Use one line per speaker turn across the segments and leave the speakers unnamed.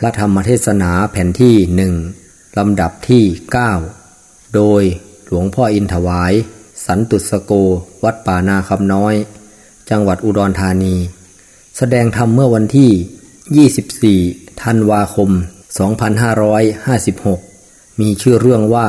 พระธรรมเทศนาแผ่นที่หนึ่งลำดับที่ 9 โดยหลวงพ่ออินถวาย สันตุสโกวัดป่านาคำน้อย จังหวัดอุดรธานี แสดงธรรมเมื่อวันที่ 24 ธันวาคม 2556 มีชื่อเรื่องว่า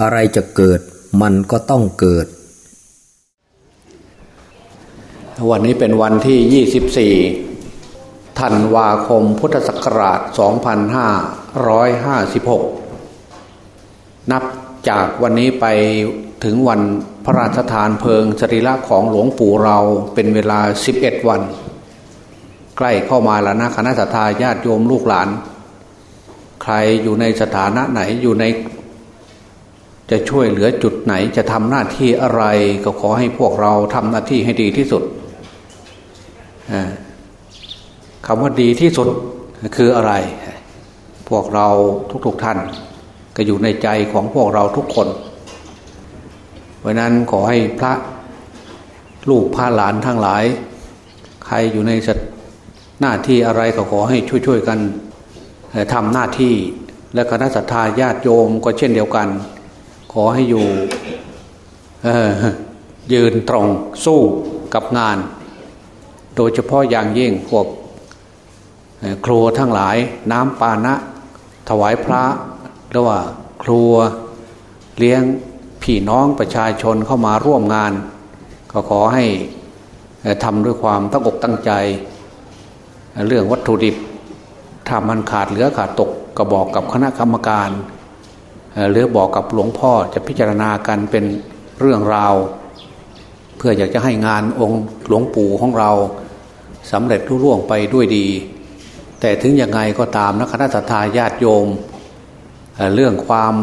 อะไรจะเกิดมันก็ต้องเกิด
วันนี้เป็นวันที่ 24 ธันวาคมพุทธศักราช 2556 นับจากวันนี้ไปถึงวันพระราชทานเพลิงสรีระของหลวงปู่เราเป็นเวลา 11 วัน ใกล้เข้ามาแล้วนะคณะสัตยาญาติโยมลูกหลาน ใครอยู่ในสถานะไหนอยู่ใน จะช่วยเหลือจุดไหนจะทำหน้าที่อะไรก็ขอให้พวกเราทำหน้าที่ให้ดีที่สุดอ่า คำว่าดีที่สุดคืออะไร พวกเราทุกๆทท่าน ก็อยู่ในใจของพวกเราทุกคน เพราะนั้นขอให้พระลูกพระหลานทั้งหลาย ใครอยู่ในหน้าที่อะไรก็ขอให้ช่วยๆกันทำหน้าที่และคณะสัตยาญาติโยมก็เช่นเดียวกัน ขอให้อยู่ยืนตรงสู้กับงาน โดยเฉพาะอย่างยิ่งพวก ครัวทั้งหลายน้ำปานะ ถวายพระหรือว่าครัวเลี้ยงพี่น้องประชาชนเข้ามาร่วมงาน ก็ขอให้ทำด้วยความตั้งอกตั้งใจ เรื่องวัตถุดิบถ้ามันขาดเหลือขาดตกก็บอกกับคณะกรรมการหรือบอกกับหลวงพ่อจะพิจารณากันเป็นเรื่องราว เพื่ออยากจะให้งานองค์หลวงปู่ของเราสำเร็จรุ่ร่วงไปด้วยดี แต่ถึงยังไงก็ตามนะคณะสัตยาญาติโยมเรื่องความ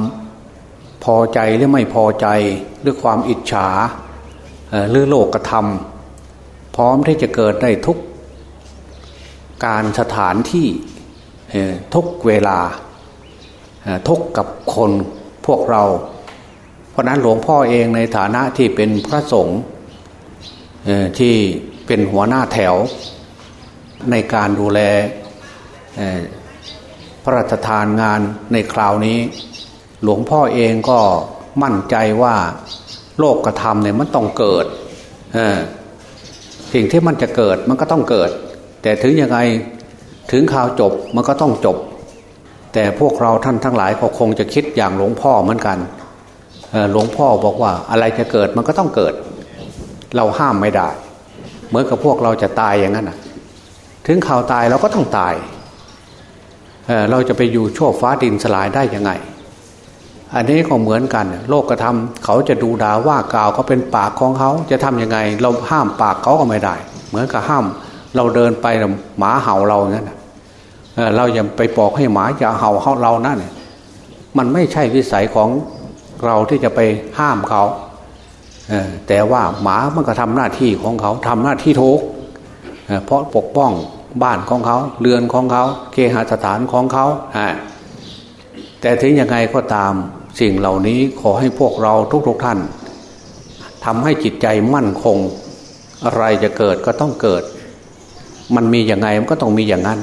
พอใจหรือไม่พอใจหรือความอิจฉาหรือโลกกระทำพร้อมที่จะเกิดได้ทุกการสถานที่ทุกเวลาทุกกับคนพวกเรา เพราะนั้นหลวงพ่อเองในฐานะที่เป็นพระสงฆ์ที่เป็นหัวหน้าแถวในการดูแล พระราชทานงานในคราวนี้ หลวงพ่อเองก็มั่นใจว่าโลกกระทำเนี่ยมันต้องเกิดสิ่งที่มันจะเกิดมันก็ต้องเกิด แต่ถึงยังไงถึงข่าวจบมันก็ต้องจบ แต่พวกเราท่านทั้งหลายก็คงจะคิดอย่างหลวงพ่อเหมือนกันหลวงพ่อบอกว่าอะไรจะเกิดมันก็ต้องเกิด เราห้ามไม่ได้ เหมือนกับพวกเราจะตายอย่างนั้นถึงข่าวตายเราก็ต้องตาย เราจะไปอยู่ชั่วฟ้าดินสลายได้ยังไง อันนี้ก็เหมือนกัน โลกกระทำเขาจะดูด่าว่ากล่าวเขาเป็นปากของเขาจะทํำยังไง เราห้ามปากเขาก็ไม่ได้ เหมือนกับห้าม เราเดินไปหมาเห่าเราอย่างนั้นเราอย่าไปบอกให้หมาอย่าเห่าเรานั่นมันไม่ใช่วิสัยของเราที่จะไปห้ามเขาแต่ว่าหมามันก็ทำหน้าที่ของเขาทำหน้าที่ทุกเพราะปกป้อง บ้านของเขาเรือนของเขาเคหสถานของเขาแต่ถึงยังไงก็ตามสิ่งเหล่านี้ขอให้พวกเราทุกๆทท่านทำให้จิตใจมั่นคง อะไรจะเกิดก็ต้องเกิด มันมีอย่างไงมันก็ต้องมีอย่างนั้น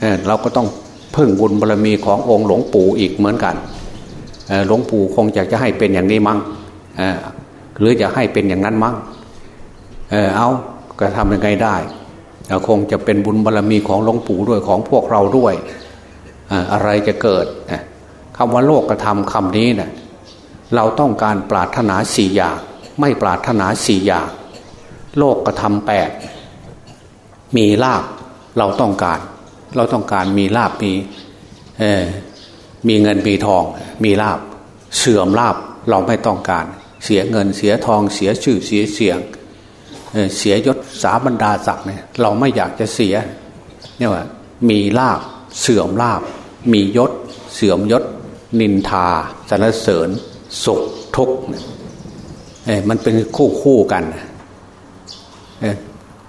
เเราก็ต้องพึ่งบุญบารรมีขององค์หลวงปู่อีกเหมือนกันหลวงปู่คงอยากจะให้เป็นอย่างนี้มั้งหรือจะให้เป็นอย่างนั้นมั้งเออเอาก็ทำยังไงได้ คงจะเป็นบุญบารรมีของหลวงปู่ด้วยของพวกเราด้วยอะไรจะเกิดคำว่าโลกกระทำคำนี้เนะ่ยเราต้องการปรารถนาสี่อย่าง ไม่ปรารถนาสี่อย่าง โลกกระทำแปดมีลาบเราต้องการ เราต้องการมีลาบมีมีเงินมีทอง มีลาบ เสื่อมลาบเราไม่ต้องการ เสียเงินเสียทองเสียชื่อเสียเสียง เสียยศสาบรรดาศักดิ์เนี่ยเราไม่อยากจะเสียเนี่ยว่ามีลาบเสื่อมลาบ มียศ เสื่อมยศ นินทาสรรเสริญสุขทุกข์เนี่ยมันเป็นคู่คู่กัน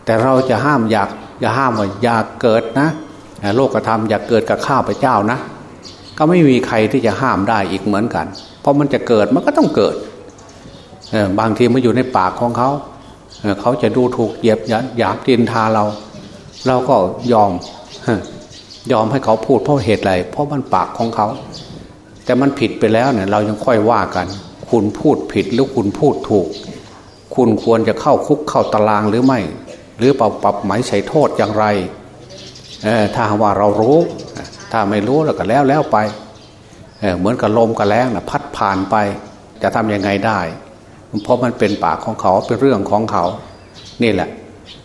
แต่เราจะห้ามอยากอย่าห้ามว่าอยากเกิดนะโลกธรรมอยากเกิดกับข้าพเจ้านะ ก็ไม่มีใครที่จะห้ามได้อีกเหมือนกัน เพราะมันจะเกิดมันก็ต้องเกิดบางทีมันอยู่ในปากของเขา เขาจะดูถูกเหยียบหยาบดินทาเรา เราก็ยอมยอมให้เขาพูดเพราะเหตุอะไร เพราะมันปากของเขา แต่มันผิดไปแล้วเนี่ย เรายังค่อยว่ากัน คุณพูดผิดหรือคุณพูดถูก คุณควรจะเข้าคุกเข้าตารางหรือไม่ หรือปรับปรับหมายใส่โทษอย่างไรถ้าว่าเรารู้ ถ้าไม่รู้แล้วก็แล้วแล้วไปเเหมือนกับลมกับแรงนะพัดผ่านไป จะทำยังไงได้ เพราะมันเป็นปากของเขาเป็นเรื่องของเขา นี่แหละ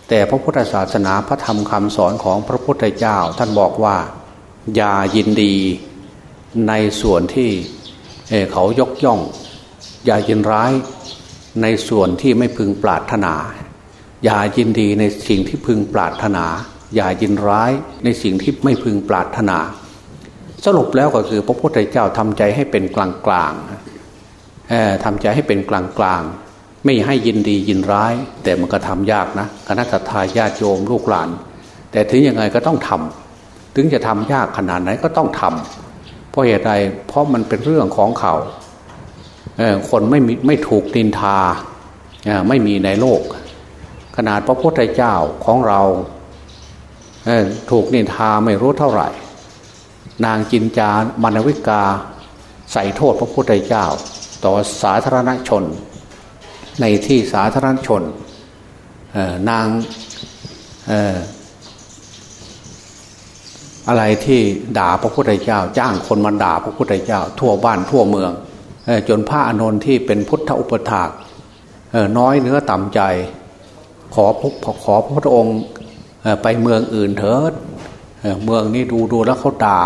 แต่พระพุทธศาสนาพระธรรมคำสอนของพระพุทธเจ้า ท่านบอกว่า อย่ายินดีในส่วนที่เขายกย่อง อย่ายินร้ายในส่วนที่ไม่พึงปรารถนา อย่ายินดีในสิ่งที่พึงปรารถนา อย่ายินร้ายในสิ่งที่ไม่พึงปรารถนา สรุปแล้วก็คือพระพุทธเจ้าทำใจให้เป็นกลางกลาง ทำใจให้เป็นกลางกลางไม่ให้ยินดียินร้าย แต่มันก็ทำยากนะคณะทาญาติโยมลูกหลาน แต่ถึงยังไงก็ต้องทำถึงจะทำยากขนาดไหนก็ต้องทำเพราะเหตุใดเพราะมันเป็นเรื่องของเขาคนไม่มีไม่ถูกนินทาไม่มีในโลก ขนาดพระพุทธเจ้าของเราถูกนินทาไม่รู้เท่าไหร่ นางจินจามานวิกาใส่โทษพระพุทธเจ้า ต่อสาธารณชน ในที่สาธารณชนนางอะไรที่ด่าพระพุทธเจ้า จ้างคนมาด่าพระพุทธเจ้า ทั่วบ้านทั่วเมืองจนพระอานนท์ที่เป็นพุทธอุปถากน้อยเนื้อต่ำใจ ขอพขอพระพุทธองค์ไปเมืองอื่นเถิดเมืองนี้ดูดูแล้วเขาด่า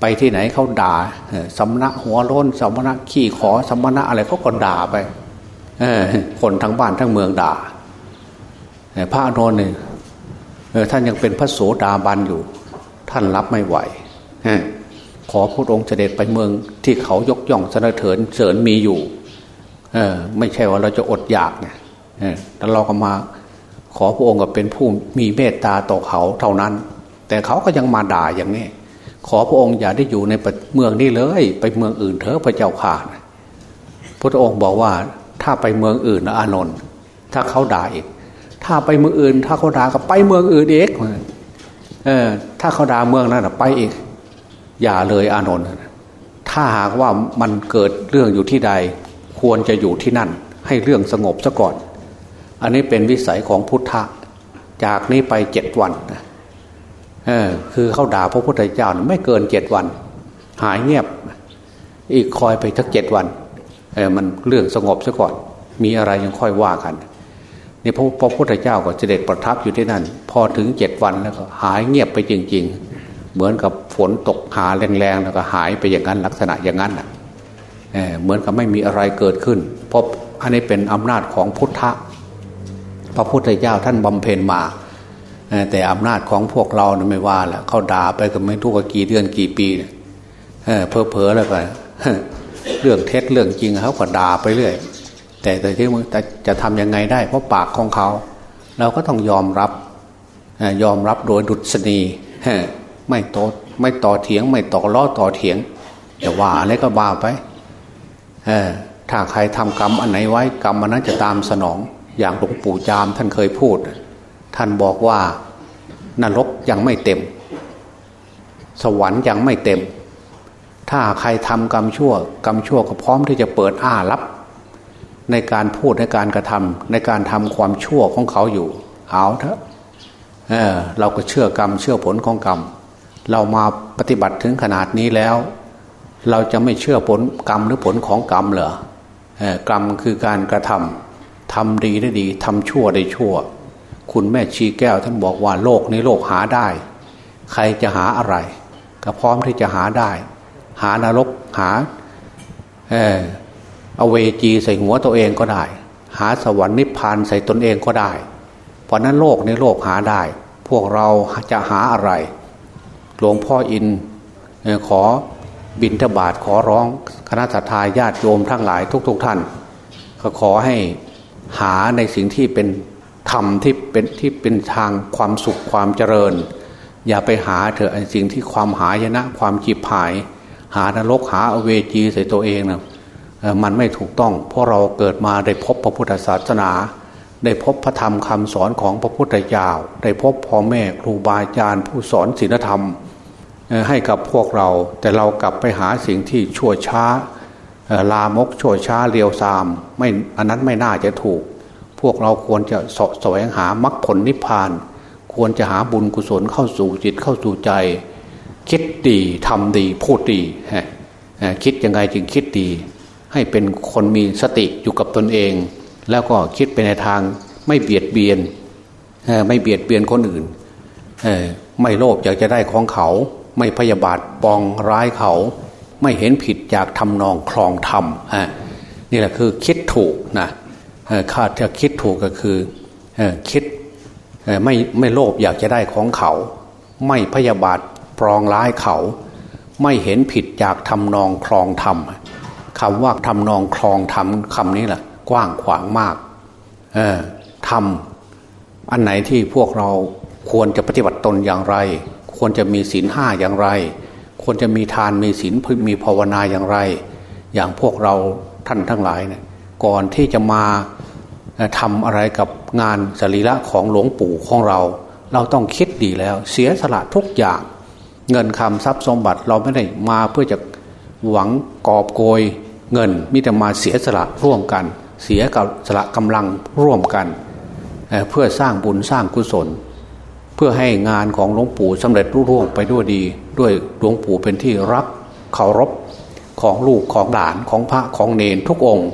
ไปที่ไหนเขาด่าสำนักหัวล้นสำนักขี้ขอสำนักอะไรเขาก็ด่าไปคนทั้งบ้านทั้งเมืองด่าพระอานนท์เนี่ยท่านยังเป็นพระโสดาบันอยู่ ท่านรับไม่ไหวขอพระองค์เสด็จไปเมืองที่เขายกย่องสนเถินเสริญมีอยู่ไม่ใช่ว่าเราจะอดอยากเนี่ยแต่เราก็มาขอพระองค์ก็เป็นผู้มีเมตตาต่อเขาเท่านั้น แต่เขาก็ยังมาด่าอย่างนี้ ขอพระองค์อย่าได้อยู่ในเมืองนี้เลย ไปเมืองอื่นเถอะพระเจ้าข่าพระองค์บอกว่าถ้าไปเมืองอื่นนะอานนท์ถ้าเขาด่าอีก ถ้าไปเมืองอื่น ถ้าเขาด่าก็ไปเมืองอื่นเอกเออ ถ้าเขาด่าเมืองนั้นไปอีก อย่าเลยอานนท์ถ้าหากว่ามันเกิดเรื่องอยู่ที่ใด ควรจะอยู่ที่นั่น ให้เรื่องสงบซะก่อน อันนี้เป็นวิสัยของพุทธะ จากนี้ไปเจ็ดวัน เออคือเขาด่าพระพุทธเจ้าไม่เกินเจ็ดวัน หายเงียบ อีกคอยไปทักเจ็ดวันเออมันเรื่องสงบซะก่อน มีอะไรยังค่อยว่ากันนี่พระพระพุทธเจ้าก็เสด็จประทับอยู่ที่นั่น พอถึงเจ็ดวันแล้วก็หายเงียบไปจริง ๆ เหมือนกับฝนตกหาแรงๆแล้วก็หายไปอย่างนั้นลักษณะอย่างนั้นนะเหมือนกับไม่มีอะไรเกิดขึ้นเพราะอันนี้เป็นอำนาจของพุทธะพระพุทธเจ้าท่านบำเพ็ญมา แต่อำนาจของพวกเราเนี่ยไม่ว่าแหละเขาด่าไปก็ไม่ทุกกี่เดือนกี่ปีเนี่ยเพอเพอแล้วก็เรื่องเท็จเรื่องจริงเขาก็ด่าไปเรื่อย แต่แต่ที่มึงจะทำยังไงได้ เพราะปากของเขา เราก็ต้องยอมรับยอมรับโดยดุษณีไม่โตไม่ต่อเถียง ไม่ต่อล้อต่อเถียงจะว่าอะไรก็บ่าไปถ้าใครทำกรรมอันไหนไว้กรรมอันนั้นจะตามสนอง อย่างหลวงปู่จามท่านเคยพูด ท่านบอกว่านรกยังไม่เต็ม สวรรค์ยังไม่เต็ม ถ้าใครทำกรรมชั่ว กรรมชั่วก็พร้อมที่จะเปิดอ้ารับ ในการพูดในการกระทำในการทำความชั่วของเขาอยู่เอาเถอะเออเราก็เชื่อกรรมเชื่อผลของกรรม เรามาปฏิบัติถึงขนาดนี้แล้ว เราจะไม่เชื่อผลกรรมหรือผลของกรรมเหรอกรรมคือการกระทำทำดีได้ดีทำชั่วได้ชั่ว คุณแม่ชีแก้วท่านบอกว่าโลกนี้โลกหาได้ ใครจะหาอะไร ก็พร้อมที่จะหาได้ หานรกหาเออเอเวจีใส่หัวตัวเองก็ได้ หาสวรรค์นิพพานใส่ตนเองก็ได้ เพราะนั้นโลกในโลกหาได้ พวกเราจะหาอะไร หลวงพ่ออินขอบินทบาทขอร้องคณะสัตยาญาติโยมทั้งหลายทุก ๆทท่าน ก็ขอให้หาในสิ่งที่เป็น ธรรมที่เป็นที่เป็นทางความสุขความเจริญ อย่าไปหาเถอะสิ่งที่ความหายนะ ความจีบหาย หานรกหาอเวจีใส่ตัวเองนะมันไม่ถูกต้อง เพราะเราเกิดมาได้พบพระพุทธศาสนา ได้พบพระธรรมคำสอนของพระพุทธเจ้าได้พบพ่อแม่ครูบาอาจารย์ผู้สอนศีลธรรม ให้กับพวกเรา แต่เรากลับไปหาสิ่งที่ชั่วช้าลามกชั่วช้าเรียวซามไม่อันนั้นไม่น่าจะถูก พวกเราควรจะสะแสวงหามรรคผลนิพพาน ควรจะหาบุญกุศลเข้าสู่จิตเข้าสู่ใจ คิดดีทำดีพูดดีคิดยังไงจึงคิดดี ให้เป็นคนมีสติอยู่กับตนเอง แล้วก็คิดไปในทางไม่เบียดเบียนไม่เบียดเบียนคนอื่นไม่โลภอยากจะได้ของเขา ไม่พยาบาทปองร้ายเขา ไม่เห็นผิดจากทำนองคลองธรรมนี่แหละคือคิดถูกนะ ข้าจะคิดถูกก็คือคิดไม่ไม่โลภอยากจะได้ของเขา ไม่พยาบาทปรองร้ายเขา ไม่เห็นผิดจากทำนองคลองธรรมคำว่าทำนองคลองธรรมคำนี้แหละกว้างขวางมากทำอันไหนที่พวกเราควรจะปฏิบัติตนอย่างไร ควรจะมีศีลห้าอย่างไร ควรจะมีทานมีศีลมีภาวนาอย่างไร อย่างพวกเราท่านทั้งหลายเนี่ย ก่อนที่จะมาทำอะไรกับงานสรีระของหลวงปู่ของเรา เราต้องคิดดีแล้ว เสียสละทุกอย่าง เงินคำทรัพย์สมบัติเราไม่ได้มาเพื่อจะหวังกอบโกยเงินมิแต่มาเสียสละร่วมกัน เสียกับสละกำลังร่วมกันเพื่อสร้างบุญสร้างกุศล เพื่อให้งานของหลวงปู่สำเร็จรุ่ร่วงไปด้วยดี ด้วยหลวงปู่เป็นที่รักเคารพของลูกของหลานของพระของเนนทุกองค์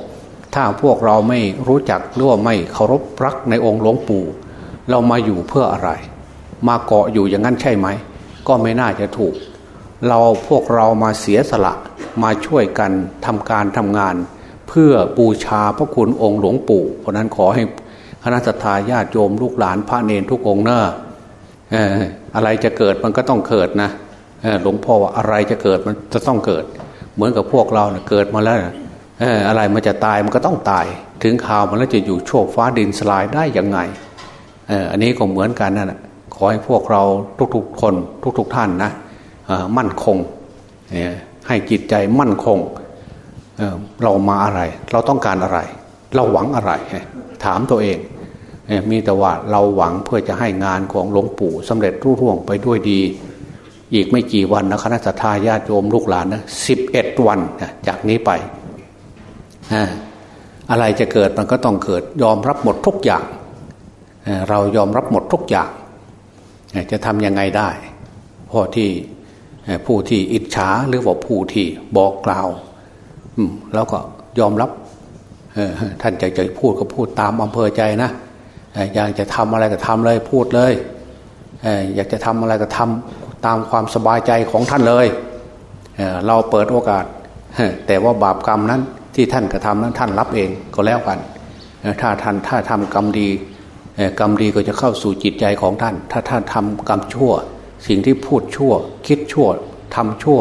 ถ้าพวกเราไม่รู้จักหรือว่าไม่เคารพรักในองค์หลวงปู่ เรามาอยู่เพื่ออะไร มาเกาะอยู่อย่างนั้นใช่ไหม ก็ไม่น่าจะถูก เราพวกเรามาเสียสละมาช่วยกันทำการทำงาน เพื่อบูชาพระคุณองค์หลวงปู่เพราะนั้นขอให้คณะสัตยาญาติโยมลูกหลานพระเนรทุกองค์เนอะอะไรจะเกิดมันก็ต้องเกิดนะหลวงพ่อว่าอะไรจะเกิดมันจะต้องเกิด เหมือนกับพวกเราเนะเกิดมาแล้ว อะไรมันจะตายมันก็ต้องตาย ถึงข่าวมันแล้วจะอยู่โชคฟ้าดินสลายได้ยังไงอันนี้ก็เหมือนกันนะั่นแหะขอให้พวกเราทุกๆคนทุกๆท่านนะมั่นคงให้จิตใจมั่นคงเเรามาอะไร เราต้องการอะไร เราหวังอะไร ถามตัวเองมีแต่ว่าเราหวังเพื่อจะให้งานของหลวงปู่สำเร็จรุ่ร่วงไปด้วยดี อีกไม่กี่วันนะคณะสัตยาญาติโยมลูกหลานนะสิบเอ็ดวันจากนี้ไป อะไรจะเกิดมันก็ต้องเกิด ยอมรับหมดทุกอย่าง เรายอมรับหมดทุกอย่าง จะทำยังไงได้พอที่ผู้ที่อิจฉาหรือว่าผู้ที่บอกกล่าวแล้วก็ยอมรับท่านอยากจะพูดก็พูดตามอำเภอใจนะอยากจะทำอะไรก็ทำเลยพูดเลยอยากจะทำอะไรก็ทำตามความสบายใจของท่านเลย เราเปิดโอกาส แต่ว่าบาปกรรมนั้น ที่ท่านกระทำนั้นท่านรับเองก็แล้วกัน ถ้าท่านถ้าทำกรรมดีกรรมดีก็จะเข้าสู่จิตใจของท่าน ถ้าท่านทำกรรมชั่ว สิ่งที่พูดชั่ว คิดชั่วทำชั่ว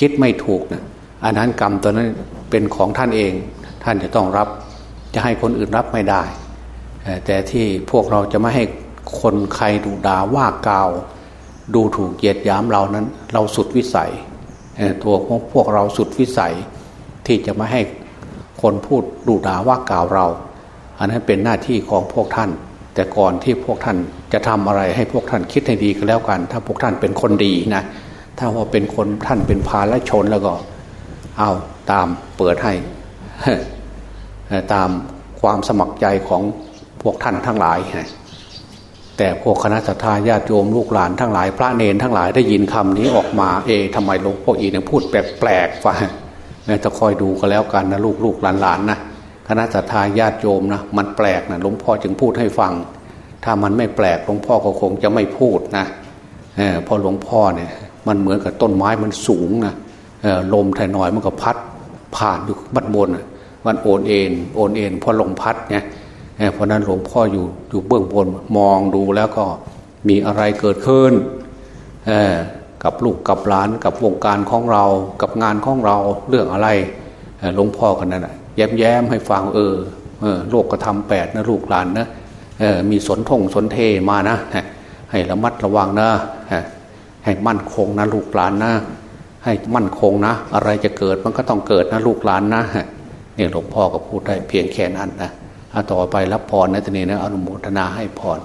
คิดไม่ถูกนะอันนั้นกรรมตัวนั้นเป็นของท่านเอง ท่านจะต้องรับ จะให้คนอื่นรับไม่ได้ แต่ที่พวกเราจะไม่ให้คนใครดูด่าว่ากล่าว ดูถูกเหยียดยามเรานั้น เราสุดวิสัย ตัวของพวกเราสุดวิสัย ที่จะไม่ให้ คนพูดดูด่าว่ากล่าวเรา อันนั้นเป็นหน้าที่ของพวกท่าน แต่ก่อนที่พวกท่านจะทำอะไรให้พวกท่านคิดให้ดีก็แล้วกัน ถ้าพวกท่านเป็นคนดีนะ ถ้าว่าเป็นคนท่านเป็นพาและชนแล้วก็ เอาตามเปิดให้ตามความสมัครใจของพวกท่านทั้งหลายแต่พวกคณะสัตยาติโยมลูกหลานทั้งหลาย พระเนนทั้งหลายได้ยินคำนี้ออกมา เอทำไมหลวงพ่ออีเนี่ยพูดแปลกๆฟั งจะคอยดูก็แล้วกันนะลูกลูกหลานๆนะคณะสัตยาญาติโยมนะมันแปลกนะหลวงพ่อจึงพูดให้ฟัง ถ้ามันไม่แปลกหลวงพ่อก็คงจะไม่พูดนะเพราะหลวงพ่อเนี่ย มันเหมือนกับต้นไม้มันสูงนะลมไทยน้อยมันก็พัดผ่านอยู่บัดบนมันโอนเอ็นโอนเอ็นเพราะลมพัดเนี่ยเพราะนั้นหลวงพ่ออยู่อยู่เบื้องบนมองดูแล้วก็มีอะไรเกิดขึ้น กับลูกกับหลานกับวงการของเรา กับงานของเราเรื่องอะไรหลวงพ่อกันนั่นแหะแย้มแย้มให้ฟังเออเออโลกกระทำแปดนะลูกหลานนะเออมีสนทงสนเทมานะ ให้ระมัดระวังนะให้มั่นคงนะลูกหลานนะ ให้มั่นคงนะ อะไรจะเกิดมันก็ต้องเกิดนะลูกหลานนะเนี่ยหลวงพ่อก็พูดได้เพียงแค่นั้นนะต่อไปรับพรนะทีนี้นะอนุโมทนาให้พร